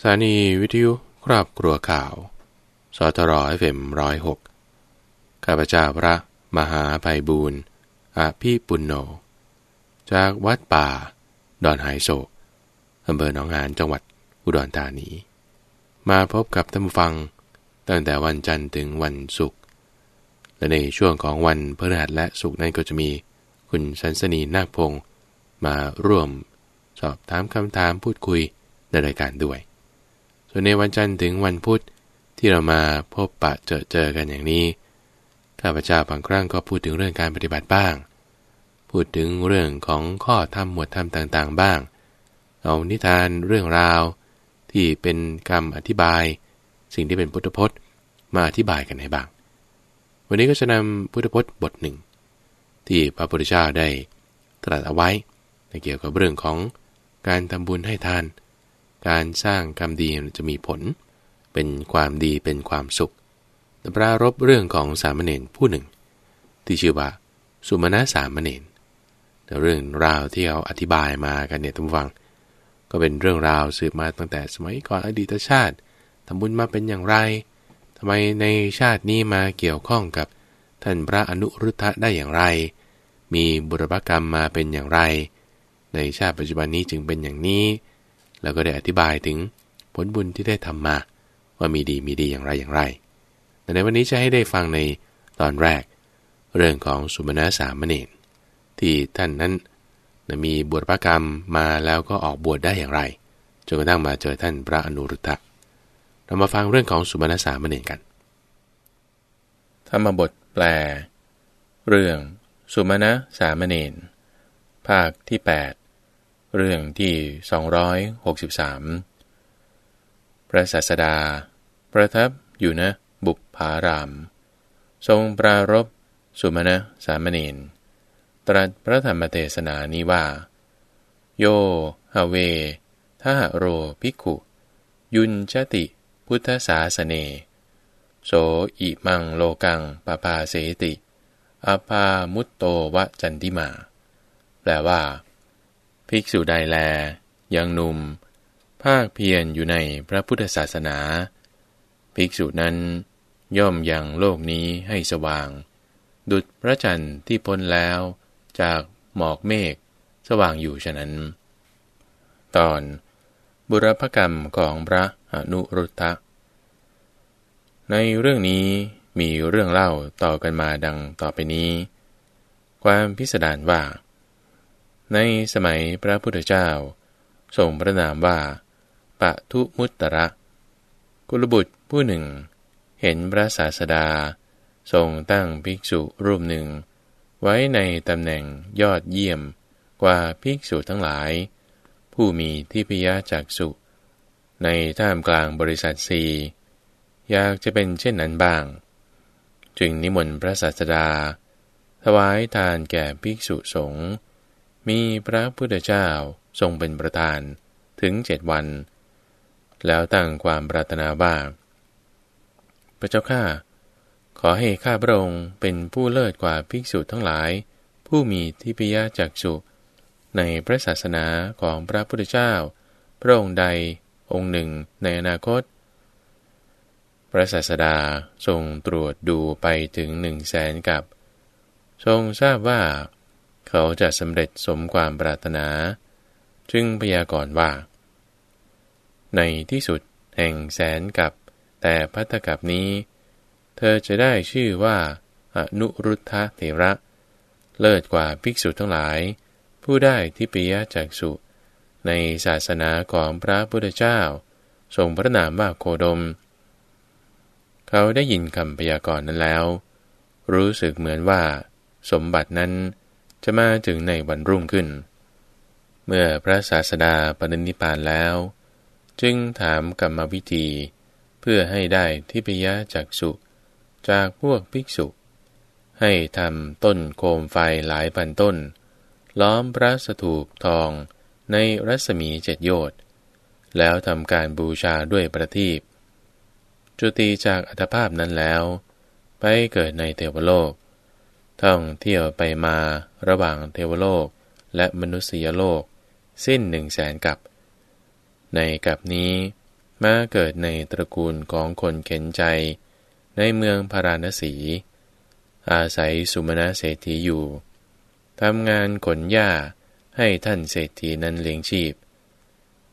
สถานีวิทยุครอบครัวข่าว ส.ทร. FM ร้อยหกข้าพเจ้าพระมหาภัยบูรณ์อาพี่ปุณโญจากวัดป่า ดอนหายโศกอำเภอหนองหานจังหวัดอุดรธานี มาพบกับท่านผู้ฟังตั้งแต่วันจันทร์ถึงวันศุกร์และในช่วงของวันพฤหัสและศุกร์นั้นก็จะมีคุณสันสนีนาคพงศ์มาร่วมสอบถามคำถามพูดคุยในรายการด้วย ส่วนในวันจันทร์ถึงวันพุธที่เรามาพบปะเจอเจอกันอย่างนี้ ข้าพเจ้าบางครั้งก็พูดถึงเรื่องการปฏิบัติบ้าง พูดถึงเรื่องของข้อธรรมหมวดธรรมต่างๆ บ้าง เอานิทานเรื่องราว ที่เป็นคำอธิบาย สิ่งที่เป็นพุทธพจน์มาอธิบายกันให้บ้าง วันนี้ก็จะนำพุทธพจน์บทหนึ่ง ที่พระพุทธเจ้าได้ตรัสเอาไว้ในเกี่ยวกับเรื่องของการทำบุญให้ทาน การสร้างกรรมดีจะมีผล เป็นความดีเป็นความสุขแต่ปรารบเรื่องของสามเณรผู้หนึ่ง ที่ชื่อว่า สุมาณะสามเณรแต่เรื่องราวที่เขาอธิบายมากันเนี่ยท่านฟัง ก็เป็นเรื่องราวสืบมาตั้งแต่สมัยก่อนอดีตชาติทำบุญมาเป็นอย่างไรทำไมในชาตินี้มาเกี่ยวข้องกับท่านพระอนุรุทธะได้อย่างไร มีบุรพกรรมมาเป็นอย่างไร ในชาติปัจจุบันนี้จึงเป็นอย่างนี้ แล้วก็ได้อธิบายถึงผลบุญที่ได้ทำมา ว่ามีดีมีดีอย่างไรอย่างไร แต่ในวันนี้จะให้ได้ฟังในตอนแรก เรื่องของสุมาณสามเณรที่ท่านนั้นมีบวชพระกรรมมาแล้วก็ออกบวชได้อย่างไรจนกระทั่งมาเจอท่านพระอนุรุทธะเรามาฟังเรื่องของสุมาณสามเณรกันธรรมบทแปล เรื่อง สุมาณสามเณรภาคที่ 8 เรื่องที่ 263 พระศาสดา ประทับอยู่นะบุปผาราม ทรงปรารบสุมาณะสามเณรตรัสพระธรรมเทศนานี้ว่า โยฮเวทหโรภิกขุ ยุนชติพุทธศาสเน โสอิมังโลกังปปาเสติอภามุตโตวะจันติมา แปลว่า ภิกษุใดแล ยังหนุ่ม ภาคเพียรอยู่ในพระพุทธศาสนา ภิกษุนั้น ย่อมยังโลกนี้ให้สว่าง ดุจพระจันทร์ที่พ้นแล้ว จากหมอกเมฆสว่างอยู่ฉะนั้น ตอน บุรพกรรมของพระอนุรุตตะในเรื่องนี้มีเรื่องเล่าต่อกันมาดังต่อไปนี้ ความพิสดารว่า ในสมัยพระพุทธเจ้าทรงพระนามว่าปะทุมุตตระ กุลบุตรผู้หนึ่ง เห็นพระศาสดา ทรงตั้งภิกษุรูปหนึ่ง ไว้ในตำแหน่งยอดเยี่ยมกว่าภิกษุทั้งหลาย ผู้มีที่พยจากสุในท่ามกลางบริษัทสีอยากจะเป็นเช่นนั้นบ้าง จึงนิมนต์พระศาสดา ถวายทานแก่ภิกษุสงฆ์ มีพระพุทธเจ้าทรงเป็นประธานถึงเจ็ดวัน แล้วตั้งความปรารถนาว่าพระเจ้าข้าขอให้ข้าพระองค์เป็นผู้เลิศกว่าภิกษุทั้งหลาย ผู้มีทิพยจักษุในพระศาสนาของพระพุทธเจ้า พระองค์ใดองค์หนึ่งในอนาคต พระศาสดาทรงตรวจดูไปถึงหนึ่งแสนกับ ทรงทราบว่า เขาจะสำเร็จสมความปรารถนา จึงพยากรณ์ว่า ในที่สุดแห่งแสนกับ แต่พัทธกับนี้ เธอจะได้ชื่อว่าอนุรุทธะเถระ เลิศกว่าภิกษุทั้งหลาย ผู้ได้ทิพยจากสุในศาสนาของพระพุทธเจ้า ทรงพระนามว่าโคดม เขาได้ยินคำพยากรณ์นั้นแล้ว รู้สึกเหมือนว่า สมบัตินั้น จะมาถึงในวันรุ่งขึ้น เมื่อพระศาสดาปรินิพานแล้ว จึงถามกรรมวิธี เพื่อให้ได้ทิพยะจักสุจากพวกภิกษุ ให้ทำต้นโคมไฟหลายพันต้น ล้อมพระสถูปทองในรัศมีเจ็ดโยชน์แล้วทำการบูชาด้วยประทีปจุติจากอัตภาพนั้นแล้ว ไปเกิดในเทวโลก ท่องเที่ยวไปมาระหว่างเทวโลกและมนุษยโลก สิ้นหนึ่งแสนกับ ในกับนี้มาเกิดในตระกูลของคนเข็นใจ ในเมืองพาราณสี อาศัยสุมาณเศรษฐีอยู่ทำงานขนหญ้าให้ท่านเศรษฐีนั้นเลี้ยงชีพ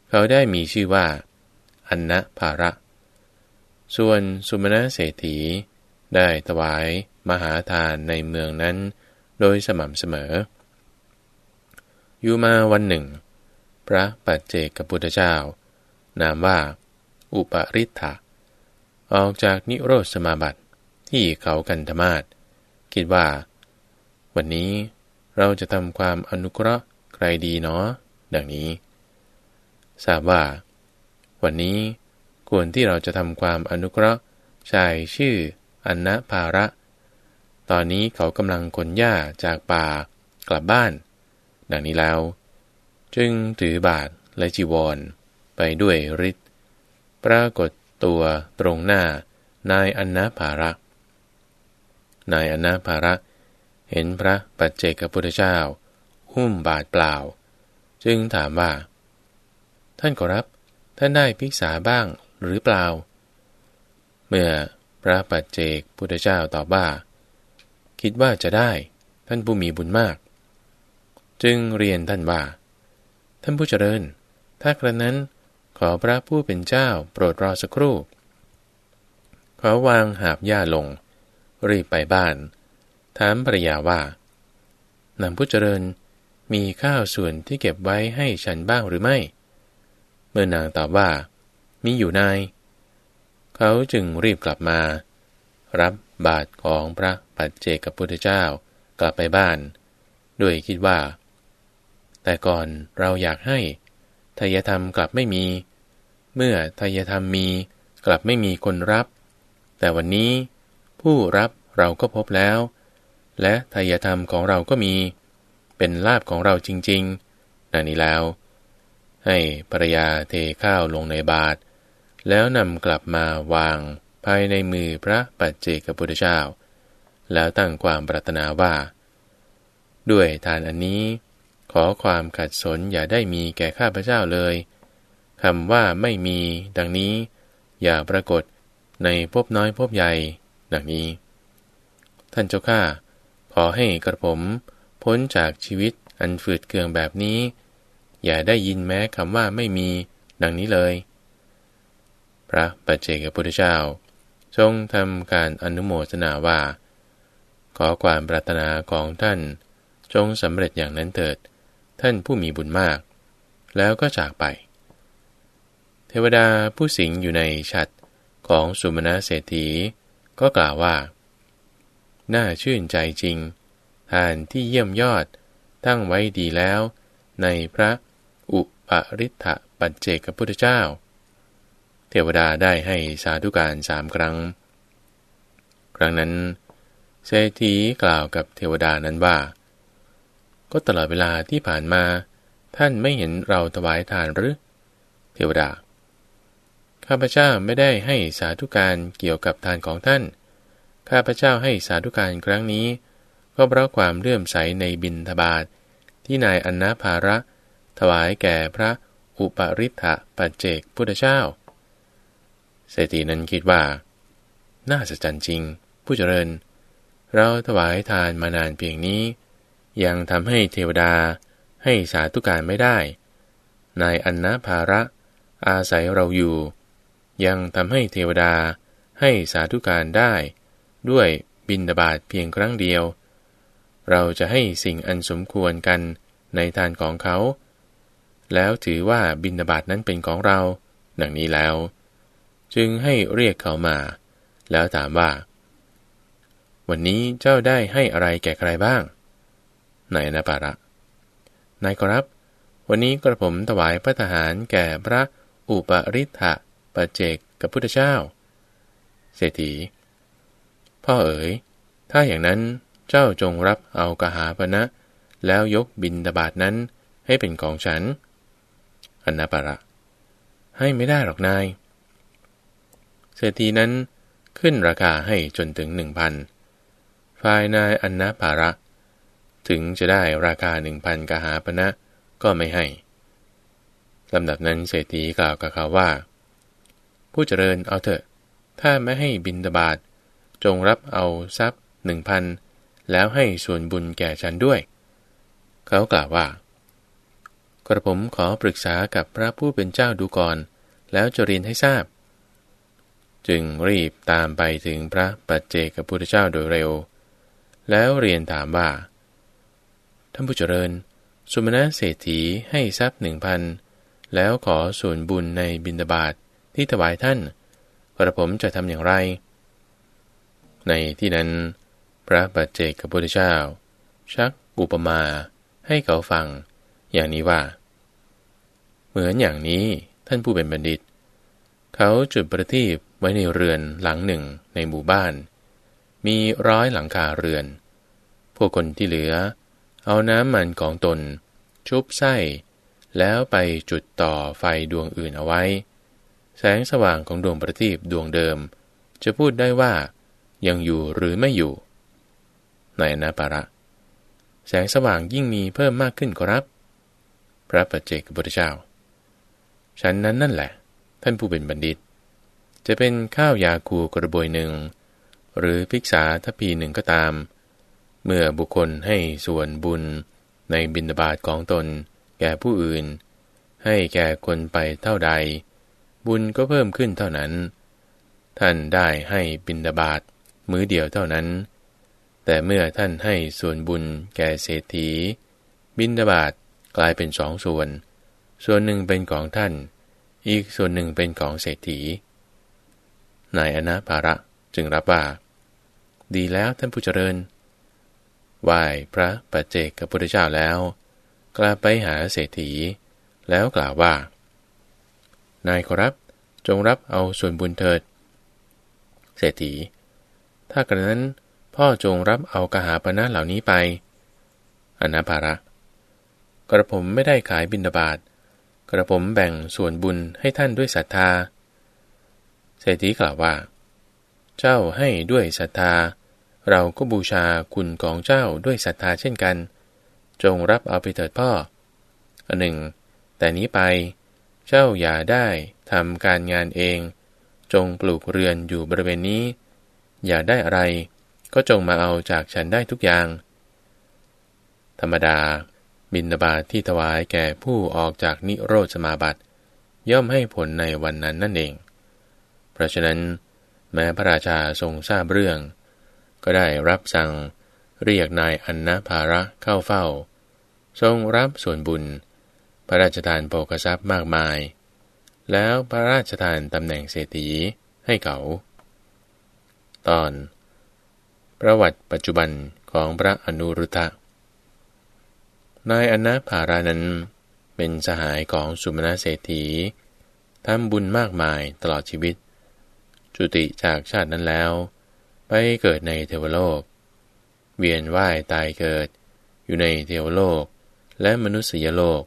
เขาได้มีชื่อว่า อันนะภาระ ส่วนสุมาณเศรษฐีได้ถวาย มหาทานในเมืองนั้น โดยสม่ำเสมอ อยู่มาวันหนึ่ง พระปัจเจกพุทธเจ้า นามว่า อุปริทธะออกจากนิโรธสมาบัติที่เขากันธมาศคิดว่า วันนี้เราจะทำความอนุเคราะห์ใครดีเนาะดังนี้ ทราบว่า วันนี้ควรที่เราจะทำความอนุเคราะห์ชายชื่ออันนภาระ ตอนนี้เขากำลังขนหญ้าจากป่ากลับบ้าน ดังนี้แล้ว จึงถือบาทและจีวร ไปด้วยฤทธิ์ปรากฏตัวตรงหน้านายอนนะภาระ นายอนนะภาระ เห็นพระปัจเจกพุทธเจ้า หุ้มบาทเปล่า จึงถามว่า ท่านขอรับ ท่านได้ภิกษาบ้างหรือเปล่า เมื่อพระปัจเจกพุทธเจ้าตอบว่า คิดว่าจะได้ ท่านผู้มีบุญมาก จึงเรียนท่านว่า ท่านผู้เจริญ ถ้ากระนั้นขอพระผู้เป็นเจ้าโปรดรอสักครู่ขอวางหาบหญ้าลง รีบไปบ้าน ถามภรรยาว่านางผู้เจริญมีข้าวส่วนที่เก็บไว้ให้ฉันบ้างหรือไม่ เมื่อนางตอบว่า มีอยู่นาย เขาจึงรีบกลับมา รับบาทของพระ ปัจเจกพุทธเจ้ากลับไปบ้านด้วยคิดว่า แต่ก่อนเราอยากให้ทายธรรมกลับไม่มี เมื่อทายธรรมมีกลับไม่มีคนรับ แต่วันนี้ผู้รับเราก็พบแล้ว และทายธรรมของเราก็มี เป็นลาบของเราจริงๆนั่นนี้แล้ว ให้ภรรยาเทข้าวลงในบาทแล้วนำกลับมาวางภายในมือพระปัจเจกพุทธเจ้า แล้วตั้งความปรารถนาว่า ด้วยทานอันนี้ ขอความขัดสนอย่าได้มีแก่ข้าพเจ้าเลยคำว่าไม่มีดังนี้ อย่าปรากฏในพบน้อยพบใหญ่ ดังนี้ ท่านเจ้าข้าขอให้กระผม พ้นจากชีวิตอันฝืดเคืองแบบนี้ อย่าได้ยินแม้คำว่าไม่มี ดังนี้เลย พระปัจเจกพุทธเจ้า ทรงทำการอนุโมทนาว่า ขอความปรารถนาของท่าน จงสำเร็จอย่างนั้นเถิด ท่านผู้มีบุญมาก แล้วก็จากไป เทวดาผู้สิงอยู่ในฉัดของสุมาณเศรษฐี ก็กล่าวว่า น่าชื่นใจจริง ทานที่เยี่ยมยอดตั้งไว้ดีแล้ว ในพระอุปริทธปัจเจกพุทธเจ้า เทวดาได้ให้สาธุการสามครั้ง ครั้งนั้น เศรษฐีกล่าวกับเทวดานั้นว่า ก็ตลอดเวลาที่ผ่านมา ท่านไม่เห็นเราถวายทานหรือ เทวดา ข้าพเจ้าไม่ได้ให้สาธุการเกี่ยวกับทานของท่าน ข้าพเจ้าให้สาธุการครั้งนี้ ก็เพราะความเลื่อมใสในบินทบาทที่นายอนนาภาระ ถวายแก่พระอุปริทธะปัจเจกพุทธเจ้า เศรษฐีนั้นคิดว่า น่าสะใจจริง ผู้เจริญเเราถวายทานมานานเพียงนี้ ยังทำให้เทวดาให้สาธุการไม่ได้ นายอันนาภาระ อาศัยเราอยู่ ยังทำให้เทวดาให้สาธุการได้ ด้วยบินดาบาตเพียงครั้งเดียว เราจะให้สิ่งอันสมควรกันในทานของเขา แล้วถือว่าบินดาบาตนั้นเป็นของเรา ดังนี้แล้ว จึงให้เรียกเขามา แล้วถามว่า วันนี้เจ้าได้ให้อะไรแก่ใครบ้าง นายนาปาระ นายครับ วันนี้กระผมถวายพระทหารแก่พระอุปริธะปเจกกับพุทธเจ้า เศรษฐี พ่อเอ๋ย ถ้าอย่างนั้นเจ้าจงรับเอากหาปณะแล้วยกบินตบาทนั้นให้เป็นของฉัน อันนาปาระ ให้ไม่ได้หรอกนาย เศรษฐีนั้นขึ้นราคาให้จนถึงหนึ่งพัน ฝ่ายนายอันนาภาระ ถึงจะได้ราคาหนึ่งพันกหาปณะก็ไม่ให้ลำดับนั้นเศรษฐีกล่าวกับเขาว่า ผู้เจริญเอาเถอะ ถ้าไม่ให้บินดาบาดจงรับเอาทรัพย์หนึ่งพันแล้วให้ส่วนบุญแก่ฉันด้วย เขากล่าวว่า กระผมขอปรึกษากับพระผู้เป็นเจ้าดูก่อน แล้วจะเรียนให้ทราบ จึงรีบตามไปถึงพระปัจเจกพุทธเจ้าโดยเร็ว แล้วเรียนถามว่า ท่านผู้เจริญ สุมาณะเศรษฐีให้ทรัพย์หนึ่งพันแล้วขอส่วนบุญในบินดาบาตทที่ถวายท่าน กระผมจะทำอย่างไร ในที่นั้น พระปัจเจกพุทธเจ้า ชักอุปมาให้เขาฟัง อย่างนี้ว่า เหมือนอย่างนี้ท่านผู้เป็นบัณฑิต เขาจุดประทีปไว้ในเรือนหลังหนึ่งในหมู่บ้าน มีร้อยหลังคาเรือน พวกคนที่เหลือ เอาน้ำมันของตน ชุบไส้ แล้วไปจุดต่อไฟดวงอื่นเอาไว้ แสงสว่างของดวงประทีปดวงเดิม จะพูดได้ว่ายังอยู่หรือไม่อยู่ ในอนาปาระ แสงสว่างยิ่งมีเพิ่มมากขึ้นครับ พระปัจเจกพุทธเจ้า ฉันนั้นนั่นแหละ ท่านผู้เป็นบัณฑิต จะเป็นข้าวยาคูกระบวยหนึ่ง หรือภิกษาทพีหนึ่งก็ตาม เมื่อบุคคลให้ส่วนบุญในบิณฑบาตของตน แก่ผู้อื่น ให้แก่คนไปเท่าใด บุญก็เพิ่มขึ้นเท่านั้น ท่านได้ให้บิณฑบาตมื้อเดียวเท่านั้น แต่เมื่อท่านให้ส่วนบุญแก่เศรษฐี บิณฑบาตกลายเป็นสองส่วน ส่วนหนึ่งเป็นของท่าน อีกส่วนหนึ่งเป็นของเศรษฐีนายอนาภาระจึงรับว่า ดีแล้วท่านผู้เจริญไหว้พระปัจเจกกับพุทธเจ้าแล้ว กลับไปหาเศรษฐี แล้วกล่าวว่า นายขอรับจงรับเอาส่วนบุญเถิด เศรษฐี ถ้ากระนั้นพ่อจงรับเอากหาปณะเหล่านี้ไปอนาภาระ กระผมไม่ได้ขายบิณฑบาตกระผมแบ่งส่วนบุญให้ท่านด้วยศรัทธา เศรษฐีกล่าวว่า เจ้าให้ด้วยศรัทธา เราก็บูชาคุณของเจ้าด้วยศรัทธาเช่นกัน จงรับเอาไปเถิดพ่ออันหนึ่ง แต่นี้ไป เจ้าอย่าได้ทำการงานเอง จงปลูกเรือนอยู่บริเวณนี้ อยากได้อะไร ก็จงมาเอาจากฉันได้ทุกอย่าง ธรรมดา บินบาตทที่ถวายแก่ผู้ออกจากนิโรธสมาบัติ ย่อมให้ผลในวันนั้นนั่นเอง เพราะฉะนั้น แม้พระราชาทรงทราบเรื่อง ก็ได้รับสั่งเรียกนายอันนาภาระเข้าเฝ้า ทรงรับส่วนบุญ พระราชทานโภกทรัพย์มากมาย แล้วพระราชทานตำแหน่งเศรษฐีให้เขา ตอน ประวัติปัจจุบันของพระอนุรุทธะ นายอนาภารานั้นเป็นสหายของสุมาณเศรษฐีทำบุญมากมายตลอดชีวิต จุติจากชาตินั้นแล้ว ไปเกิดในเทวโลก เวียนว่ายตายเกิด อยู่ในเทวโลกและมนุษยโลก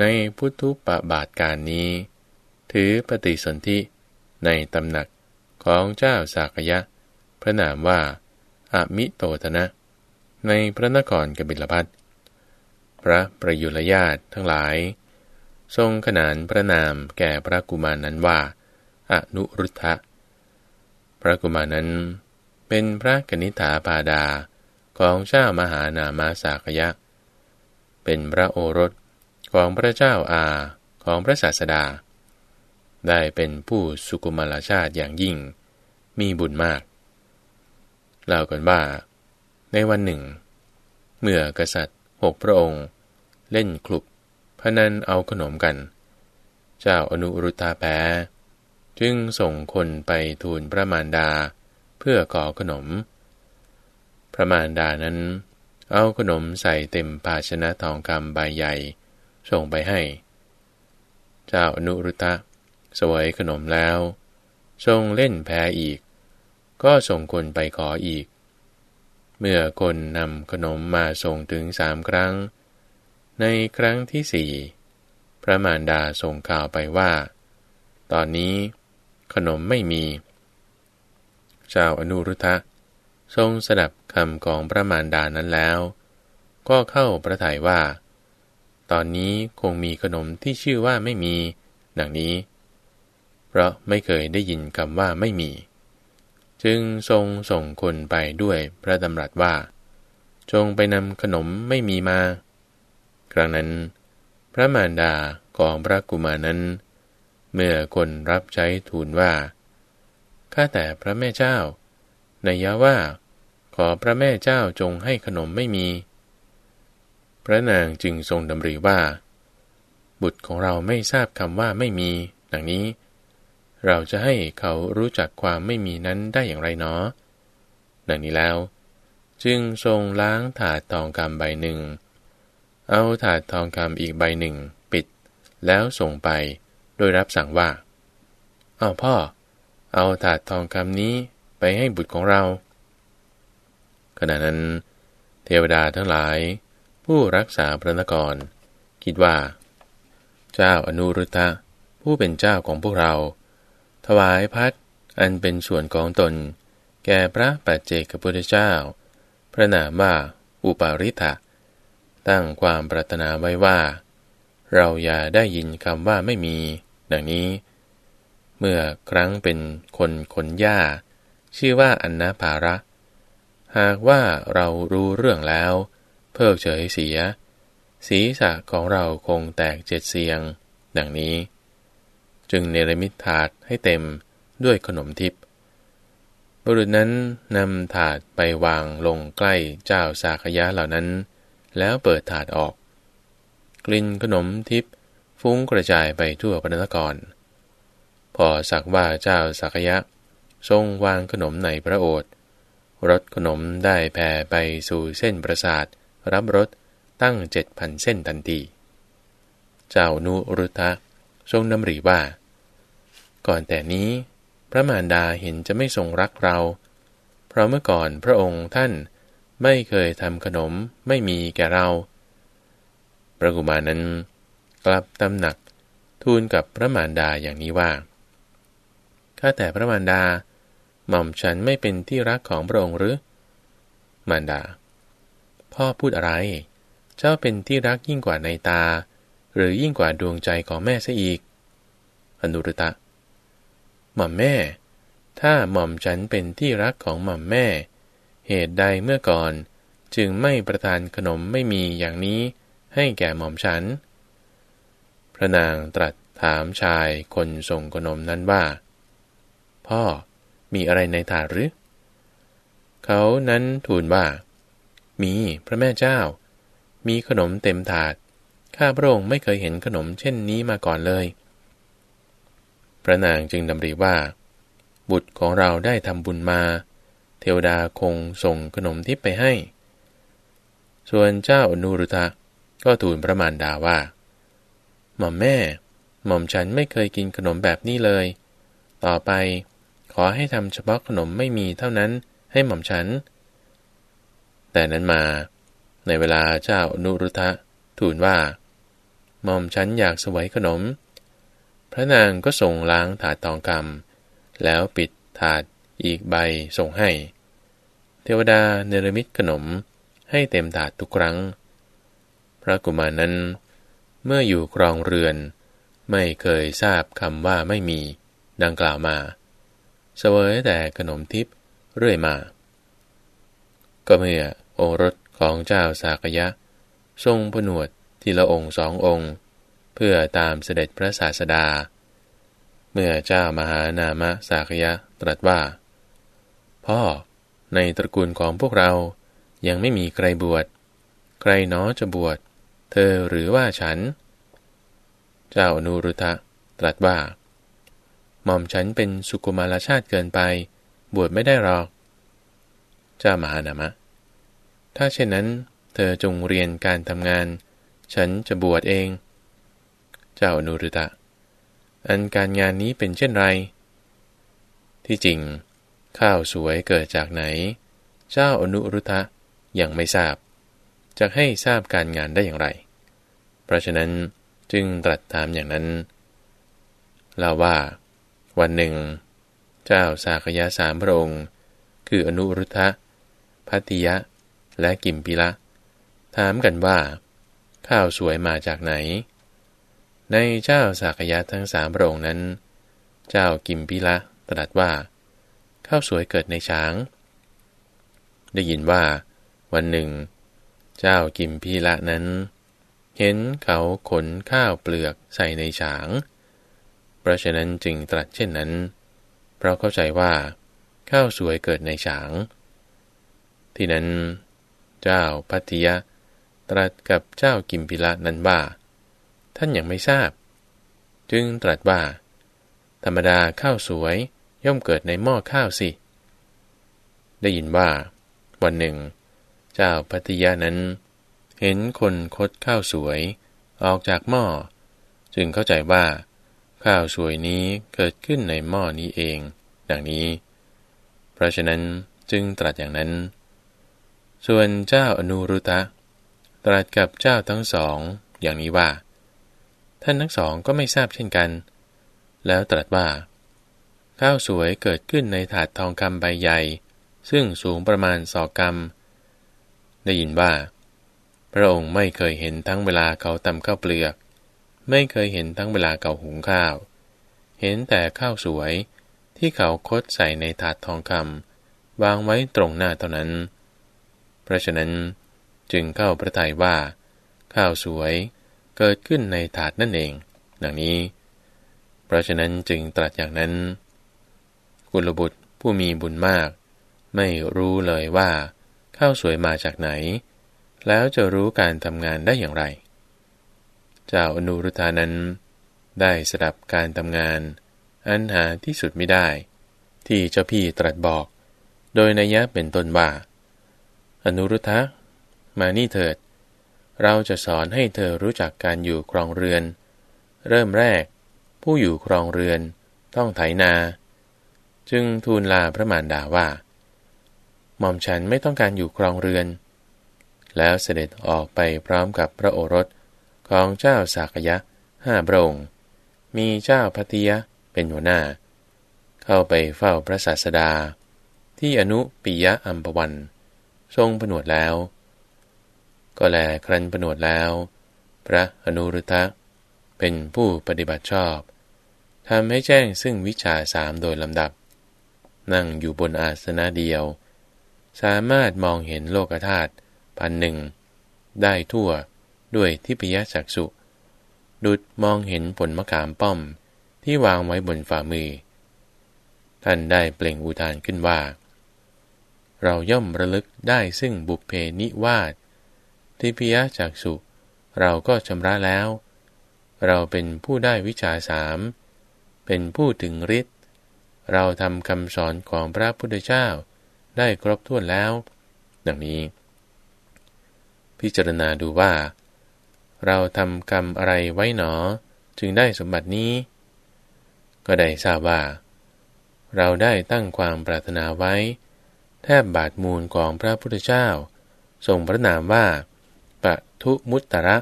ในพุทธุปบาทการนี้ ถือปฏิสนธิในตำหนักของเจ้าสากยะ พระนามว่าอามิโตทนะ ในพระนครกบิลพัทพระประยุรญาตทั้งหลาย ทรงขนานพระนามแก่พระกุมารนั้นว่า อนุรุทธะ พระกุมารนั้น เป็นพระกนิษฐาปาดาของเจ้ามหานามาสากยะ เป็นพระโอรสของพระเจ้าอาของพระศาสดา ได้เป็นผู้สุกุมารชาติอย่างยิ่ง มีบุญมากเล่ากันว่า ในวันหนึ่ง เมื่อกษัตริย์หกพระองค์ เล่นคลุบพนันเอาขนมกัน เจ้าอนุรุตาแพ้ จึงส่งคนไปทูลพระมารดาเพื่อขอขนม พระมารดานั้น เอาขนมใส่เต็มภาชนะทองคำใบใหญ่ ส่งไปให้ เจ้าอนุรุตะสวยขนมแล้ว ทรงเล่นแพ้อีก ก็ส่งคนไปขออีก เมื่อคนนำขนมมาส่งถึงสามครั้ง ในครั้งที่สี่พระมารดาส่งข่าวไปว่า ตอนนี้ ขนมไม่มีเจ้าอนุรุทธะทรงสดับคำของพระมารดานั้นแล้ว ก็เข้าประทัยว่า ตอนนี้คงมีขนมที่ชื่อว่าไม่มี ดังนี้ เพราะไม่เคยได้ยินคำว่าไม่มี จึงทรงส่งคนไปด้วยพระดำรัสว่า จงไปนำขนมไม่มีมา ครั้งนั้น พระมารดาของพระกุมารนั้น เมื่อคนรับใช้ทูลว่า ข้าแต่พระแม่เจ้าในยะว่า ขอพระแม่เจ้าจงให้ขนมไม่มี พระนางจึงทรงดำริว่า บุตรของเราไม่ทราบคำว่าไม่มี ดังนี้ เราจะให้เขารู้จักความไม่มีนั้นได้อย่างไรเนาะดังนี้แล้ว จึงทรงล้างถาดทองคำใบหนึ่ง เอาถาดทองคำอีกใบหนึ่ง ปิด แล้วส่งไป ดยรับสั่งว่าเอาพ่อ เอาถาดทองคำนี้ไปให้บุตรของเรา ขณะนั้น เทวดาทั้งหลาย ผู้รักษาพระนคร คิดว่า เจ้าอนุรุตะผู้เป็นเจ้าของพวกเรา ถวายพัดอันเป็นส่วนของตน แก่พระปัจเจกพุทธเจ้า พระนามว่าอุปาริธะตั้งความปรารถนาไว้ว่า เราอย่าได้ยินคำว่าไม่มี ดังนี้ เมื่อครั้งเป็นคนขนหญ้า ชื่อว่าอันนาภาระ หากว่าเรารู้เรื่องแล้ว เพิกเฉยเสีย ศีรษะของเราคงแตกเจ็ดเสียง ดังนี้ จึงเนรมิตถาดให้เต็มด้วยขนมทิพย์บุรุษนั้นนำถาดไปวางลงใกล้เจ้าสาขยะเหล่านั้น แล้วเปิดถาดออก กลิ่นขนมทิพย์ ฟุ้งกระจายไปทั่วพระนคร พอสักว่าเจ้าสักยะ ทรงวางขนมในพระโอษฐ์รสขนมได้แผ่ไปสู่เส้นประสาท รับรสตั้งเจ็ดพันเส้นทันที เจ้านุรุทะทรงนำรีว่า ก่อนแต่นี้ พระมารดาเห็นจะไม่ทรงรักเรา เพราะเมื่อก่อนพระองค์ท่านไม่เคยทำขนมไม่มีแก่เราพระกุมารนั้น กลับตำหนักทูลกับพระมารดาอย่างนี้ว่า ข้าแต่พระมารดา หม่อมฉันไม่เป็นที่รักของพระองค์หรือ มารดา พ่อพูดอะไร เจ้าเป็นที่รักยิ่งกว่าในตา หรือยิ่งกว่าดวงใจของแม่ซะอีก อนุรุตะ หม่อมแม่ ถ้าหม่อมฉันเป็นที่รักของหม่อมแม่ เหตุใดเมื่อก่อน จึงไม่ประทานขนมไม่มีอย่างนี้ให้แก่หม่อมฉัน พระนางตรัสถามชายคนส่งขนมนั้นว่า พ่อมีอะไรในถาดหรือ เขานั้นทูลว่า มีพระแม่เจ้า มีขนมเต็มถาด ข้าพระองค์ไม่เคยเห็นขนมเช่นนี้มาก่อนเลย พระนางจึงดำริว่า บุตรของเราได้ทำบุญมา เทวดาคงส่งขนมทิพไปให้ ส่วนเจ้าอนุรุทะก็ทูลพระมารดาว่า หม่อมแม่ หม่อมฉันไม่เคยกินขนมแบบนี้เลย ต่อไป ขอให้ทำเฉพาะขนมไม่มีเท่านั้นให้หม่อมฉัน แต่นั้นมา ในเวลาเจ้านุรุทะทูลว่า หม่อมฉันอยากสวยขนม พระนางก็ส่งล้างถาดทองคำแล้วปิดถาดอีกใบส่งให้ เทวดาเนรมิตขนมให้เต็มถาดทุกครั้ง พระกุมารนั้น เมื่ออยู่ครองเรือน ไม่เคยทราบคำว่าไม่มี ดังกล่าวมาเสวยแต่ขนมทิพย์เรื่อยมา ก็เมื่อโอรสของเจ้าสากยะ ทรงผนวดทีละองค์สององค์ เพื่อตามเสด็จพระศาสดา เมื่อเจ้ามหานามะสากยะตรัสว่า พ่อในตระกูลของพวกเรายังไม่มีใครบวช ใครน้อจะบวช เธอหรือว่าฉัน เจ้าอนุรุทะตรัสว่า หม่อมฉันเป็นสุกุมารชาติเกินไป บวชไม่ได้หรอก เจ้ามหานามะ ถ้าเช่นนั้น เธอจงเรียนการทำงาน ฉันจะบวชเอง เจ้าอนุรุตะ อันการงานนี้เป็นเช่นไร ที่จริง ข้าวสวยเกิดจากไหน เจ้าอนุรุตะยังไม่ทราบจะให้ทราบการงานได้อย่างไร ราะฉะนั้นจึงตรัสถามอย่างนั้นเล่าว่า วันหนึ่ง เจ้าสากยะสามพระองค์ คืออนุรุทธะพัติยะ และกิมพิละ ถามกันว่า ข้าวสวยมาจากไหน ในเจ้าสากยะทั้งสามพระองค์นั้น เจ้ากิมพิละตรัสว่า ข้าวสวยเกิดในช้าง ได้ยินว่า วันหนึ่ง เจ้ากิมพิละนั้น เห็นเขาขนข้าวเปลือกใส่ในฉาง เพราะฉะนั้นจึงตรัสเช่นนั้น เพราะเข้าใจว่า ข้าวสวยเกิดในฉาง ที่นั้น เจ้าพัทยะ ตรัสกับเจ้ากิมพิละนั้นว่า ท่านยังไม่ทราบ จึงตรัสว่า ธรรมดาข้าวสวยย่อมเกิดในหม้อข้าวสิ ได้ยินว่า วันหนึ่ง เจ้าพัทยานั้น เห็นคนคดข้าวสวย ออกจากหม้อ จึงเข้าใจว่า ข้าวสวยนี้เกิดขึ้นในหม้อนี้เอง ดังนี้ เพราะฉะนั้นจึงตรัสอย่างนั้น ส่วนเจ้าอนุรุตะ ตรัสกับเจ้าทั้งสอง อย่างนี้ว่า ท่านทั้งสองก็ไม่ทราบเช่นกัน แล้วตรัสว่า ข้าวสวยเกิดขึ้นในถาดทองคำใบใหญ่ ซึ่งสูงประมาณสอกกรรมได้ยินว่า พระองค์ไม่เคยเห็นทั้งเวลาเขาตำข้าวเปลือก ไม่เคยเห็นทั้งเวลาเขาหุงข้าว เห็นแต่ข้าวสวยที่เขาคดใส่ในถาดทองคำวางไว้ตรงหน้าเท่านั้น เพราะฉะนั้นจึงเข้าพระทัยว่า ข้าวสวยเกิดขึ้นในถาดนั่นเองดังนี้ เพราะฉะนั้นจึงตรัสอย่างนั้น กุลบุตรผู้มีบุญมาก ไม่รู้เลยว่า ข้าวสวยมาจากไหน แล้วจะรู้การทำงานได้อย่างไร เจ้าอนุรุธานั้น ได้สดับการทำงาน อันหาที่สุดไม่ได้ ที่เจ้าพี่ตรัสบอก โดยนัยยะเป็นต้นว่า อนุรุทธะมานี่เถิด เราจะสอนให้เธอรู้จักการอยู่ครองเรือน เริ่มแรก ผู้อยู่ครองเรือนต้องไถนา จึงทูลลาพระมารดาว่า หม่อมฉันไม่ต้องการอยู่ครองเรือน แล้วเสด็จออกไปพร้อมกับพระโอรสของเจ้าสากยะห้าพระองค์มีเจ้าพัทยะเป็นหัวหน้า เข้าไปเฝ้าพระศาสดา ที่อนุปิยะอัมพวัน ทรงผนวดแล้ว ก็แลครันประนวดแล้ว พระอนุรุทธะเป็นผู้ปฏิบัติชอบทำให้แจ้งซึ่งวิชาสามโดยลำดับ นั่งอยู่บนอาสนะเดียว สามารถมองเห็นโลกธาตุ พันหนึ่ง ได้ทั่วด้วยทิพยจักษุดุดมองเห็นผลมะขามป้อมที่วางไว้บนฝ่ามือ ท่านได้เปล่งอุทานขึ้นว่า เราย่อมระลึกได้ซึ่งบุพเพนิวาสทิพยจักสุเราก็ชำระแล้ว เราเป็นผู้ได้วิชาสาม เป็นผู้ถึงฤทธิ์ เราทำคำสอนของพระพุทธเจ้าได้ครบถ้วนแล้ว ดังนี้ พิจารณาดูว่า เราทำกรรมอะไรไว้หนอ จึงได้สมบัตินี้ ก็ได้ทราบว่า เราได้ตั้งความปรารถนาไว้ แทบบาทมูลของพระพุทธเจ้า ทรงพระนามว่าปะทุมุตตระ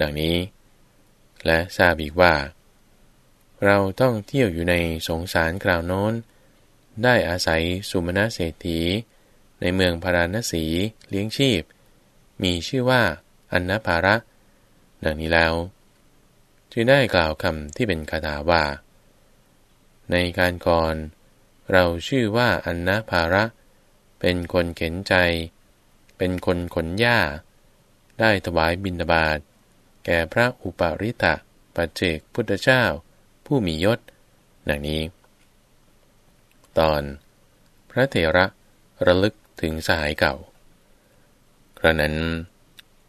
ดังนี้ และทราบอีกว่า เราต้องเที่ยวอยู่ในสงสารคราวโน้น ได้อาศัยสุมาณเศรษฐีในเมืองพาราณสีเลี้ยงชีพ มีชื่อว่า อันนภาระ ดังนี้แล้ว จึงได้กล่าวคำที่เป็นคาถาว่า ในการก่อน เราชื่อว่าอันนภาระ เป็นคนเข็นใจ เป็นคนขนหญ้า ได้ถวายบิณฑบาตแก่พระอุปริตะปัจเจกพุทธเจ้า ผู้มียศ ดังนี้ ตอน พระเถระระลึกถึงสหายเก่า กระนั้น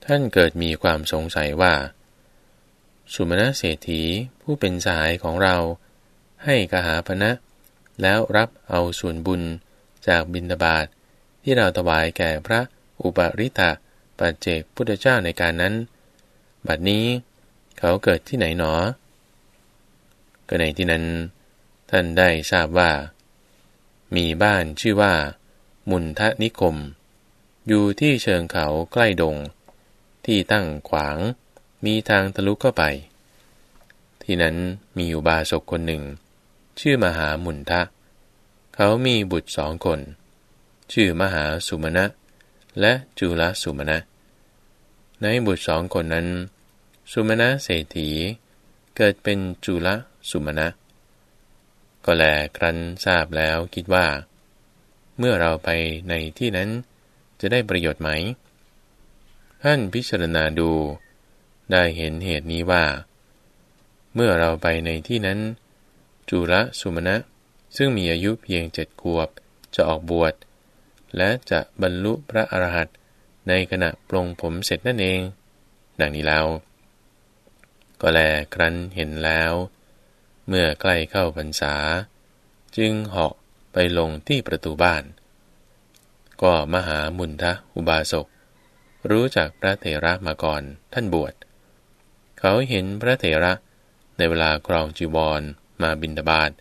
ท่านเกิดมีความสงสัยว่า สุมาณเศรษฐีผู้เป็นสายของเรา ให้กหาพนะ แล้วรับเอาส่วนบุญจากบิณฑบาตทที่เราถวายแก่พระอุปริตะปัจเจกพุทธเจ้าในการนั้น บัดนี้เขาเกิดที่ไหนหนอ ก็ในที่นั้น ท่านได้ทราบว่า มีบ้านชื่อว่า มุนทะนิคม อยู่ที่เชิงเขาใกล้ดง ที่ตั้งขวาง มีทางทะลุเข้าไป ที่นั้นมีอยู่บาศกคนหนึ่ง ชื่อมหามุนทะ เขามีบุตรสองคน ชื่อมหาสุมาณะ และจุลสุมาณะ ในบุตรสองคนนั้น สุมาณะเศรษฐี เกิดเป็นจุลสุมาณะ ก็แลครั้นทราบแล้วคิดว่า เมื่อเราไปในที่นั้น จะได้ประโยชน์ไหม ท่านพิจารณาดู ได้เห็นเหตุนี้ว่า เมื่อเราไปในที่นั้น จุลสุมาณะซึ่งมีอายุเพียงเจ็ดขวบจะออกบวช และจะบรรลุพระอรหันต์ในขณะปลงผมเสร็จนั่นเองดังนี้แล้ว ก็แลครั้นเห็นแล้ว เมื่อใกล้เข้าพรรษา จึงเหาะไปลงที่ประตูบ้าน ก็มหามุนทะอุบาสก รู้จักพระเถระมาก่อนท่านบวช เขาเห็นพระเถระในเวลากรองจีวรมาบินดาบาด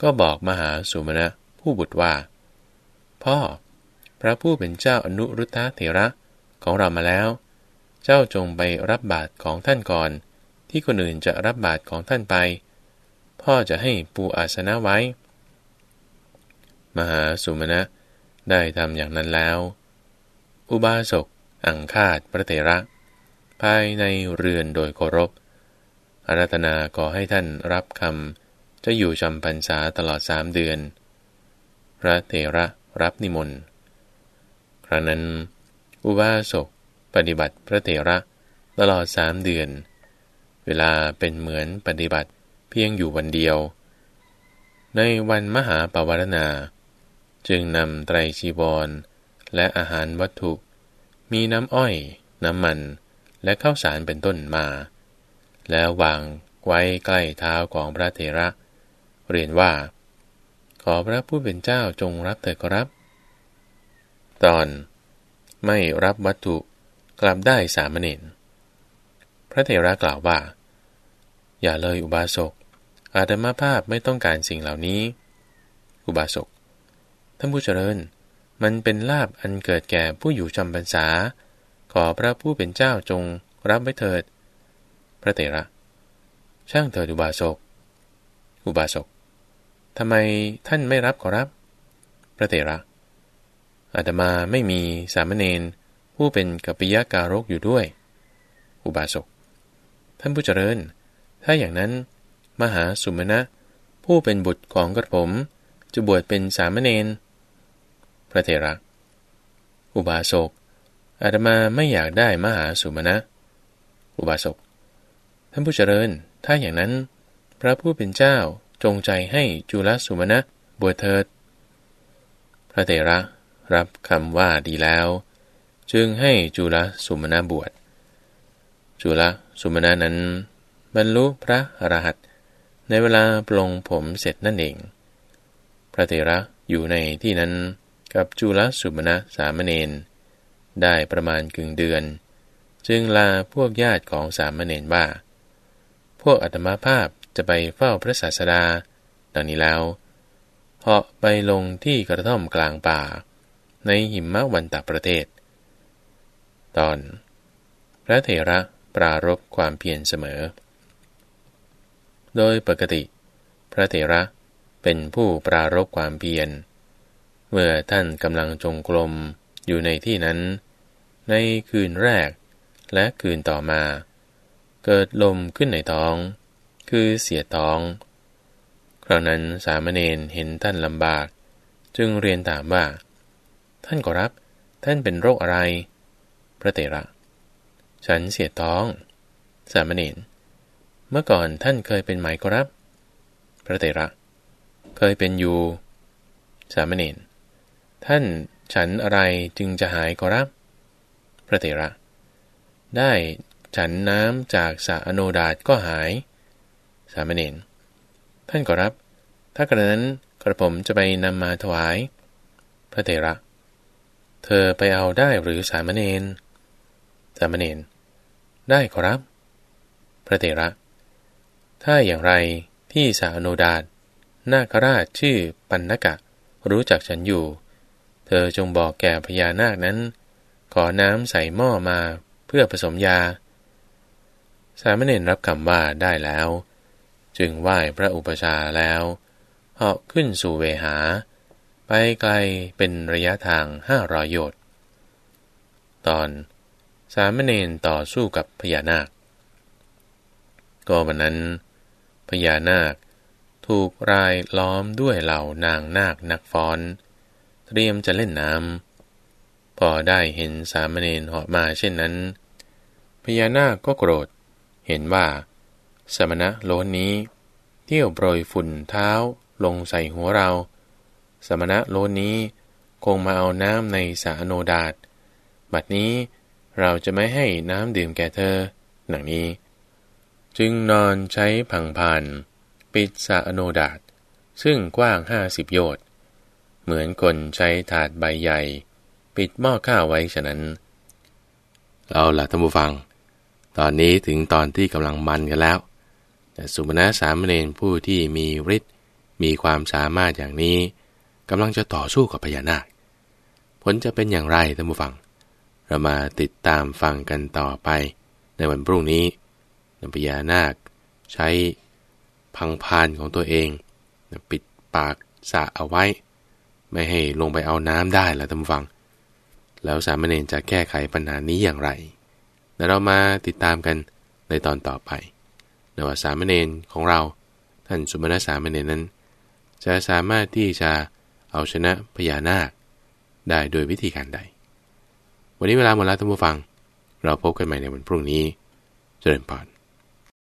ก็บอกมหาสุมาณะผู้บุตรว่า พ่อ พระผู้เป็นเจ้าอนุรุทธะเถระของเรามาแล้ว เจ้าจงไปรับบาตรของท่านก่อน ที่คนอื่นจะรับบาตรของท่านไป พ่อจะให้ปูอาสนะไว้ มหาสุมาณะ ได้ทำอย่างนั้นแล้ว อุบาสก อังคาดพระเถระ ภายในเรือนโดยเคารพ อารัตนาขอให้ท่านรับคำจะอยู่จำพรรษาตลอดสามเดือน พระเถระรับนิมนต์ ครั้นั้น อุบาสก ปฏิบัติพระเถระตลอดสามเดือน เวลาเป็นเหมือนปฏิบัติเพียงอยู่วันเดียว ในวันมหาปวารณา จึงนำไตรชีวร และอาหารวัตถุ มีน้ำอ้อย น้ำมัน และข้าวสารเป็นต้นมา แล้ววางไว้ใกล้เท้าของพระเถระ เรียนว่า ขอพระผู้เป็นเจ้าจงรับเถิดครับ ตอน ไม่รับวัตถุกลับได้สามเณรพระเถระกล่าวว่า อย่าเลยอุบาสกอาตมาภาพไม่ต้องการสิ่งเหล่านี้ อุบาสก ท่านผู้เจริญ มันเป็นลาบอันเกิดแก่ผู้อยู่จำพรรษา ขอพระผู้เป็นเจ้าจงรับไว้เถิด พระเถระ ช่างเถิดอุบาสก อุบาสกทำไมท่านไม่รับขอรับ พระเถระ อาตมาไม่มีสามเณรผู้เป็นกัปปิยาการกอยู่ด้วย อุบาสก ท่านผู้เจริญ ถ้าอย่างนั้น มหาสุมาณะผู้เป็นบุตรของกระผม จะบวชเป็นสามเณร ระเถระ อุบาสกอาตมาไม่อยากได้มหาสุมาณะอุบาสก ท่านผู้เจริญ ถ้าอย่างนั้น พระผู้เป็นเจ้าจงใจให้จุลสุมาณะบวชเถิด พระเถระรับคำว่าดีแล้ว จึงให้จุลสุมาณะบวช จุลสุมาณะนั้น บรรลุพระอรหันต์ในเวลาปลงผมเสร็จนั่นเอง พระเถระอยู่ในที่นั้น กับจุลสุมาณะสามเณรได้ประมาณกึ่งเดือน จึงลาพวกญาติของสามเณรว่า พวกอัตมาภาพจะไปเฝ้าพระศาสดา ดังนี้แล้วเหาะไปลงที่กระท่อมกลางป่า ในหิมะวันตะประเทศ ตอน พระเถระปรารบความเพียรเสมอ โดยปกติ พระเถระเป็นผู้ปรารบความเพียร เมื่อท่านกำลังจงกรมอยู่ในที่นั้น ในคืนแรกและคืนต่อมา เกิดลมขึ้นในท้อง คือเสียท้อง คราวนั้นสามเณรเห็นท่านลำบาก จึงเรียนถามว่า ท่านก็รับ ท่านเป็นโรคอะไร พระเตระ ฉันเสียท้อง สามเณรเมื่อก่อนท่านเคยเป็นไหมก็รับ พระเตระ เคยเป็นอยู่ สามเณร ท่านฉันอะไรจึงจะหายกรับ พระเตระ ได้ฉันน้ำจากสะอโนดาตก็หาย สามเณร ท่านกรับ ถ้ากระนั้นกระผมจะไปนำมาถวาย พระเถระ เธอไปเอาได้หรือสามเณร สามเณร ได้ขอรับ พระเถระ ถ้าอย่างไรที่สาโนดาตนาคราชชื่อปันนกะ รู้จักฉันอยู่ เธอจงบอกแก่พญานาคนั้น ขอน้ำใส่หม้อมาเพื่อผสมยา สามเณรรับคำว่าได้แล้ว จึงไหว้พระอุปชาแล้วเหาะขึ้นสู่เวหา ไปไกลเป็นระยะทางห้ารอยโยชน์ตอนสามเณรต่อสู้กับพญานาค ก็วันนั้น พญานาคถูกรายล้อมด้วยเหล่านางนาคนักฟ้อน เตรียมจะเล่นน้ำพอได้เห็นสามเณรเหาะมาเช่นนั้น พญานาคก็โกรธ เห็นว่า สมณะโลนนี้ เที่ยวโปรยฝุ่นเท้าลงใส่หัวเรา สมณะโลนนี้คงมาเอาน้ำในสาโนดาตบัดนี้เราจะไม่ให้น้ำดื่มแก่เธอ หนังนี้ จึงนอนใช้ผังพานปิดสาโนดาตซึ่งกว้างห้าสิบโยชน์ เหมือนคนใช้ถาดใบใหญ่ ปิดหม้อข้าวไว้ฉะนั้น เอาล่ะท่านผู้ฟัง ตอนนี้ถึงตอนที่กำลังมันกันแล้ว แต่สุมาณะสามเณรผู้ที่มีฤทธิ์มีความสามารถอย่างนี้กำลังจะต่อสู้กับพญานาค ผลจะเป็นอย่างไรท่านผู้ฟัง เรามาติดตามฟังกันต่อไป ในวันพรุ่งนี้นพญานาค ใช้พังพานของตัวเอง ปิดปากสะเอาไว้ ไม่ให้ลงไปเอาน้ำได้ล้วท่านฟัง แล้วสามเณรจะแก้ไขปัญหานี้อย่างไรเดี๋ยวเรามาติดตามกันในตอนต่อไปนว่าสามเณรของเราท่านสุมาณสามเณรนั้น จะสามารถที่จะเอาชนะพญานาคได้โดยวิธีการใด วันนี้เวลาหมดแล้วท่านผู้ฟัง เราพบกันใหม่ในวันพรุ่งนี้ เจริญพร